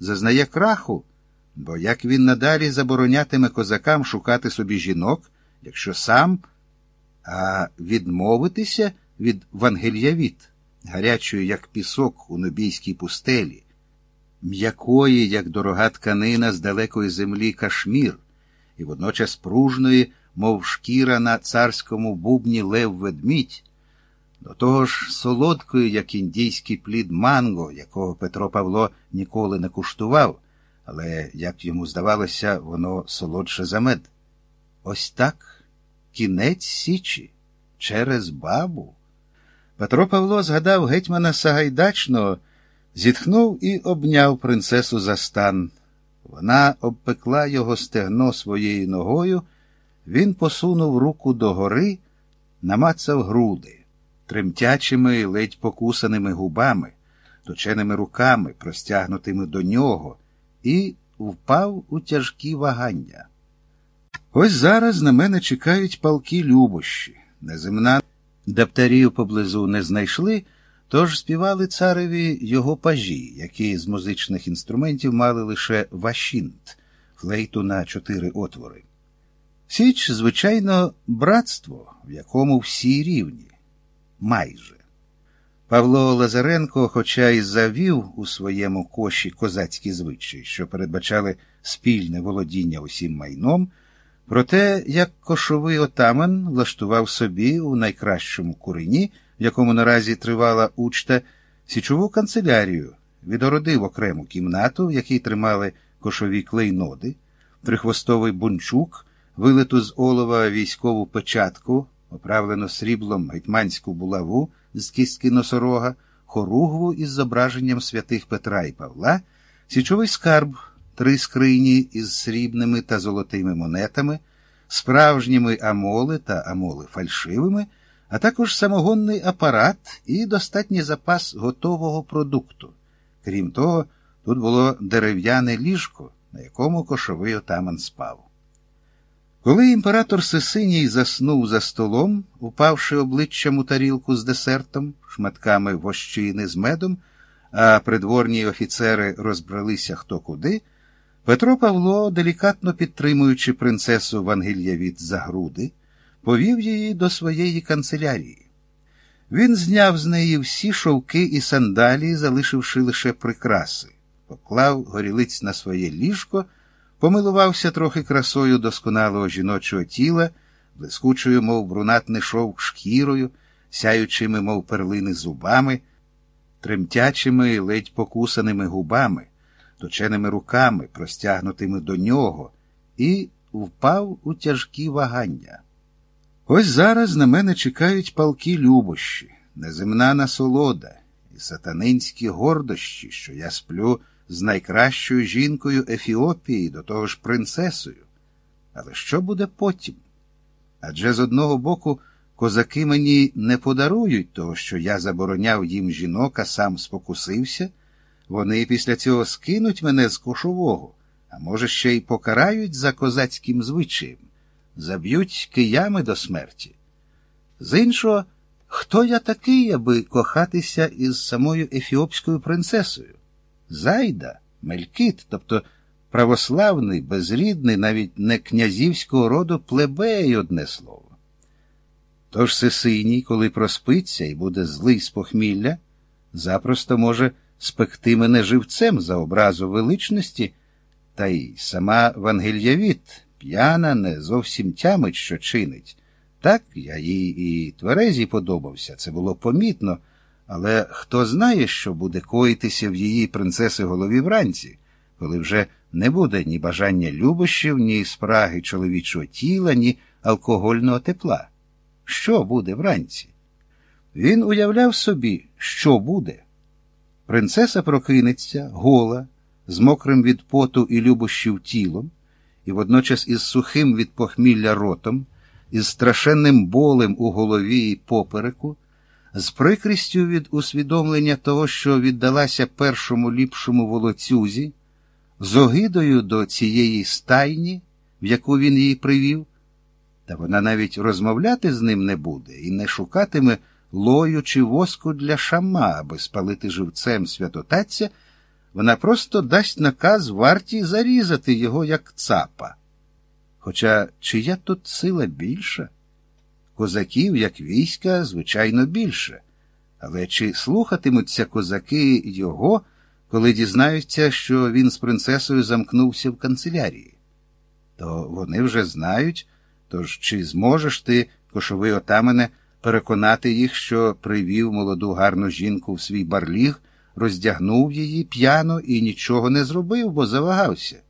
зазнає краху, бо як він надалі заборонятиме козакам шукати собі жінок, якщо сам, а відмовитися від вангельявіт, гарячої, як пісок у нобійській пустелі, м'якої, як дорога тканина з далекої землі кашмір, і водночас пружної, мов шкіра на царському бубні лев ведмідь, до того ж солодкою, як індійський плід манго, якого Петро Павло ніколи не куштував, але, як йому здавалося, воно солодше за мед. Ось так кінець Січі через бабу. Петро Павло згадав гетьмана Сагайдачного, зітхнув і обняв принцесу за стан. Вона обпекла його стегно своєю ногою, він посунув руку догори, намацав груди тремтячими, ледь покусаними губами, точеними руками, простягнутими до нього, і впав у тяжкі вагання. Ось зараз на мене чекають палки любощі. Неземна даптарів поблизу не знайшли, тож співали цареві його пажі, які з музичних інструментів мали лише вашінт, флейту на чотири отвори. Січ, звичайно, братство, в якому всі рівні майже. Павло Лазаренко, хоча й завів у своєму коші козацькі звичаї, що передбачали спільне володіння усім майном, проте, як кошовий отаман влаштував собі у найкращому курині, в якому наразі тривала учта, січову канцелярію, відородив окрему кімнату, в якій тримали кошові клейноди, трихвостовий бунчук, вилиту з олова військову печатку оправлену сріблом гетьманську булаву з кістки носорога, хоругву із зображенням святих Петра і Павла, січовий скарб, три скрині із срібними та золотими монетами, справжніми амоли та амоли фальшивими, а також самогонний апарат і достатній запас готового продукту. Крім того, тут було дерев'яне ліжко, на якому кошовий отаман спав. Коли імператор Сесиній заснув за столом, упавши обличчям у тарілку з десертом, шматками вощини з медом, а придворні офіцери розбралися хто куди, Петро Павло, делікатно підтримуючи принцесу Вангельявіт за груди, повів її до своєї канцелярії. Він зняв з неї всі шовки і сандалії, залишивши лише прикраси, поклав горілиць на своє ліжко помилувався трохи красою досконалого жіночого тіла, блискучою, мов брунатний шовк шкірою, сяючими, мов перлини зубами, тремтячими, ледь покусаними губами, точеними руками, простягнутими до нього, і впав у тяжкі вагання. Ось зараз на мене чекають палки любощі, неземна насолода і сатанинські гордощі, що я сплю з найкращою жінкою Ефіопії, до того ж принцесою. Але що буде потім? Адже з одного боку козаки мені не подарують того, що я забороняв їм жінок, а сам спокусився, вони після цього скинуть мене з кошового, а може, ще й покарають за козацьким звичаєм, заб'ють киями до смерті. З іншого, хто я такий, аби кохатися із самою ефіопською принцесою? Зайда, Мелькіт, тобто православний, безрідний, навіть не князівського роду плебей одне слово. Тож Сесиній, коли проспиться і буде злий з похмілля, запросто може спекти мене живцем за образу величності, та й сама Вангельявіт, п'яна, не зовсім тямить, що чинить. Так я їй і тверезі подобався, це було помітно. Але хто знає, що буде коїтися в її принцеси голові вранці, коли вже не буде ні бажання любощів, ні спраги чоловічого тіла, ні алкогольного тепла. Що буде вранці? Він уявляв собі, що буде. Принцеса прокинеться, гола, з мокрим від поту і любощів тілом, і водночас із сухим від похмілля ротом, із страшенним болем у голові і попереку з прикрістю від усвідомлення того, що віддалася першому ліпшому волоцюзі, з огидою до цієї стайні, в яку він її привів, та вона навіть розмовляти з ним не буде і не шукатиме лою чи воску для шама, аби спалити живцем святотатця, вона просто дасть наказ варті зарізати його, як цапа. Хоча чия тут сила більша? Козаків, як війська, звичайно, більше. Але чи слухатимуться козаки його, коли дізнаються, що він з принцесою замкнувся в канцелярії? То вони вже знають, тож чи зможеш ти, кошовий отамане, переконати їх, що привів молоду гарну жінку в свій барліг, роздягнув її п'яно і нічого не зробив, бо завагався?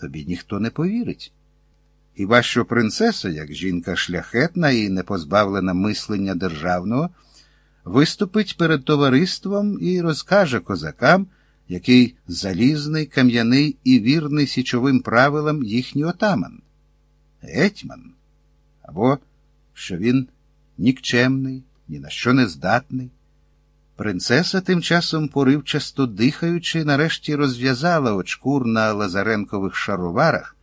Тобі ніхто не повірить. Хіба що принцеса, як жінка шляхетна і не позбавлена мислення державного, виступить перед товариством і розкаже козакам, який залізний, кам'яний і вірний січовим правилам їхній отаман, гетьман, або що він нікчемний, ні на що не здатний. Принцеса тим часом поривчасто дихаючи, нарешті розв'язала очкур на лазаренкових шароварах